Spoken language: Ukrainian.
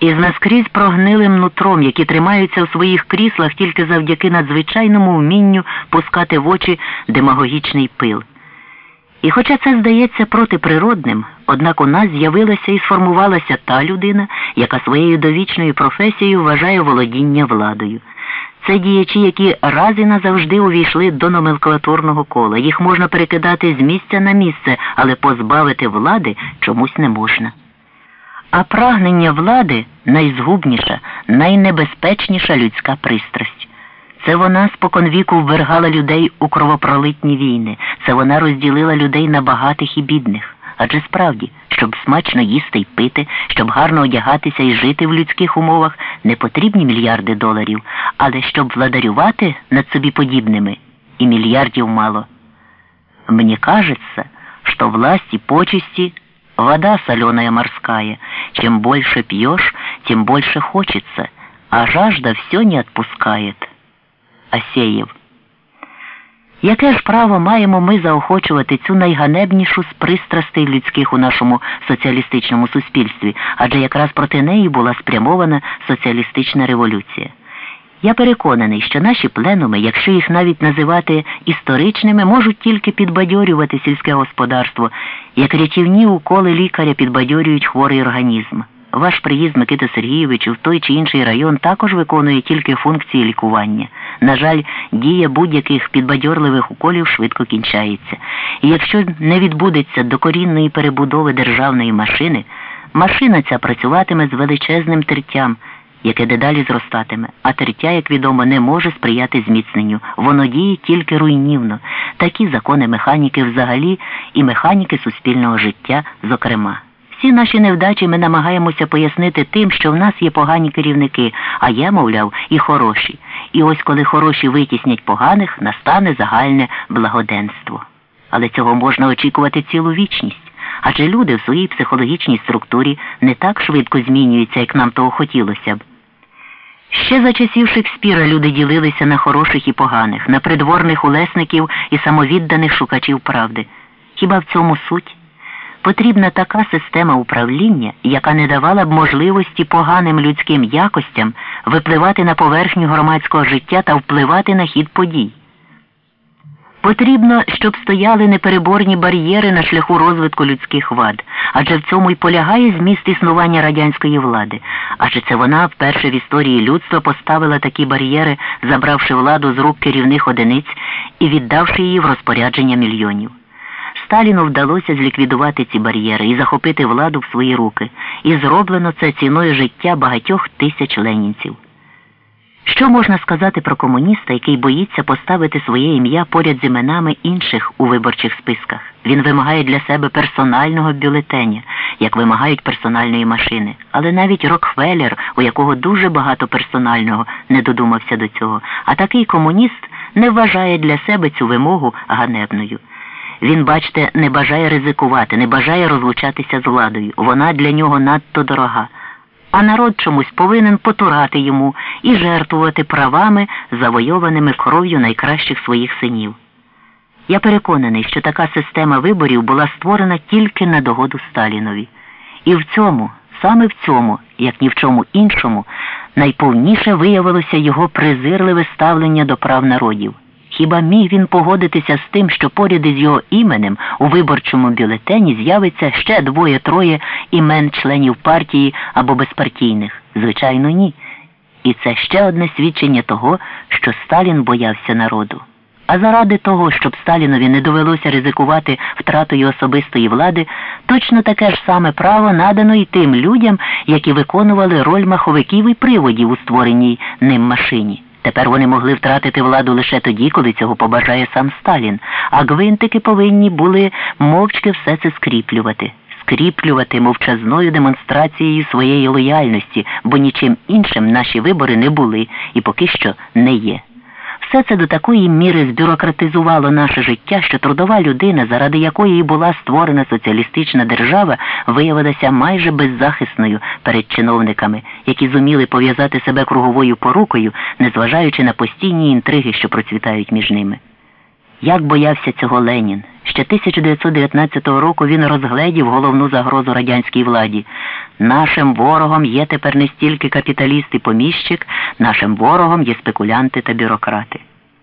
із наскрізь прогнилим нутром, які тримаються у своїх кріслах тільки завдяки надзвичайному вмінню пускати в очі демагогічний пил. І хоча це здається протиприродним, однак у нас з'явилася і сформувалася та людина, яка своєю довічною професією вважає володіння владою. Це діячі, які раз і назавжди увійшли до номенклатурного кола. Їх можна перекидати з місця на місце, але позбавити влади чомусь не можна. А прагнення влади найзгубніша, найнебезпечніша людська пристрасть. Це вона споконвіку ввергала людей у кровопролитні війни, це вона розділила людей на багатих і бідних. Адже справді, щоб смачно їсти й пити, щоб гарно одягатися і жити в людських умовах, не потрібні мільярди доларів, але щоб владарювати над собі подібними, і мільярдів мало. Мені кажется, что власть и почести — вода соленая морская. Чем больше пьешь, тем больше хочется, а жажда все не отпускает. Асеєв. Яке ж право маємо ми заохочувати цю найганебнішу з пристрастей людських у нашому соціалістичному суспільстві, адже якраз проти неї була спрямована соціалістична революція. Я переконаний, що наші пленуми, якщо їх навіть називати історичними, можуть тільки підбадьорювати сільське господарство, як рятівні уколи лікаря підбадьорюють хворий організм. Ваш приїзд, Микита Сергійовичу, в той чи інший район також виконує тільки функції лікування. На жаль, дія будь-яких підбадьорливих уколів швидко кінчається. І якщо не відбудеться докорінної перебудови державної машини, машина ця працюватиме з величезним тертям, яке дедалі зростатиме, а тертя, як відомо, не може сприяти зміцненню. Воно діє тільки руйнівно. Такі закони механіки взагалі і механіки суспільного життя, зокрема. Всі наші невдачі ми намагаємося пояснити тим, що в нас є погані керівники, а є, мовляв, і хороші. І ось коли хороші витіснять поганих, настане загальне благоденство. Але цього можна очікувати цілу вічність. Адже люди в своїй психологічній структурі не так швидко змінюються, як нам того хотілося б. Ще за часів Шекспіра люди ділилися на хороших і поганих, на придворних улесників і самовідданих шукачів правди. Хіба в цьому суть? Потрібна така система управління, яка не давала б можливості поганим людським якостям випливати на поверхню громадського життя та впливати на хід подій. Потрібно, щоб стояли непереборні бар'єри на шляху розвитку людських вад, адже в цьому й полягає зміст існування радянської влади, адже це вона вперше в історії людства поставила такі бар'єри, забравши владу з рук керівних одиниць і віддавши її в розпорядження мільйонів. Сталіну вдалося зліквідувати ці бар'єри і захопити владу в свої руки, і зроблено це ціною життя багатьох тисяч ленінців. Що можна сказати про комуніста, який боїться поставити своє ім'я поряд з іменами інших у виборчих списках? Він вимагає для себе персонального бюлетеня, як вимагають персональної машини. Але навіть Рокфеллер, у якого дуже багато персонального, не додумався до цього. А такий комуніст не вважає для себе цю вимогу ганебною. Він, бачте, не бажає ризикувати, не бажає розлучатися з владою. Вона для нього надто дорога. А народ чомусь повинен потурати йому і жертвувати правами, завойованими кров'ю найкращих своїх синів. Я переконаний, що така система виборів була створена тільки на догоду Сталінові. І в цьому, саме в цьому, як ні в чому іншому, найповніше виявилося його презирливе ставлення до прав народів. Хіба міг він погодитися з тим, що поряд із його іменем у виборчому бюлетені з'явиться ще двоє-троє імен членів партії або безпартійних? Звичайно, ні. І це ще одне свідчення того, що Сталін боявся народу. А заради того, щоб Сталінові не довелося ризикувати втратою особистої влади, точно таке ж саме право надано й тим людям, які виконували роль маховиків і приводів у створеній ним машині. Тепер вони могли втратити владу лише тоді, коли цього побажає сам Сталін, а гвинтики повинні були мовчки все це скріплювати, скріплювати мовчазною демонстрацією своєї лояльності, бо нічим іншим наші вибори не були і поки що не є. Все це до такої міри збюрократизувало наше життя, що трудова людина, заради якої і була створена соціалістична держава, виявилася майже беззахисною перед чиновниками, які зуміли пов'язати себе круговою порукою, незважаючи на постійні інтриги, що процвітають між ними. Як боявся цього Ленін, Ще 1919 року він розгледів головну загрозу радянській владі. Нашим ворогом є тепер не стільки капіталіст і поміщик, нашим ворогом є спекулянти та бюрократи.